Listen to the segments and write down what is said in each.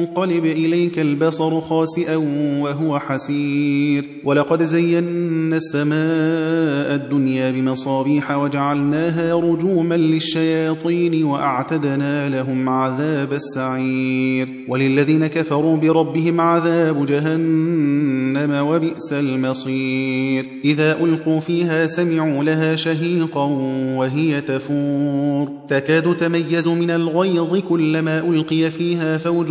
ينقلب إليك البصر خاسئا وهو حسير. ولقد زينا السماء الدنيا بمصابيح وجعلناها رجوما للشياطين وأعتدنا لهم عذاب السعير. وللذين كفروا بربهم عذاب جهنم وبئس المصير. إذا ألقوا فيها سمعوا لها شهيقا وهي تفور. تكاد تميز من الغيظ كلما ألقي فيها فوج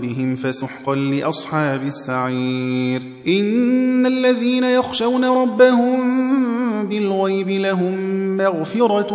بذنبهم فسحقا لأصحاب السعير. إن الذين يخشون ربهم بالغيب لهم مغفرة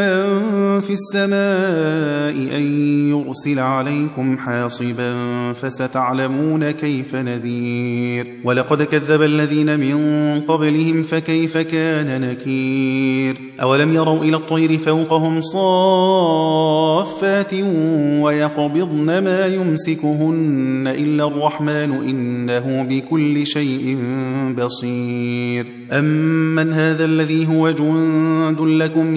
من في السماء أن يرسل عليكم حاصبا فستعلمون كيف نذير. ولقد كذب الذين من قبلهم فكيف كان نكير. أولم يروا إلى الطير فوقهم صافات ويقبضن ما يمسكهن إلا الرحمن إنه بكل شيء بصير. أمن هذا الذي هو جند لكم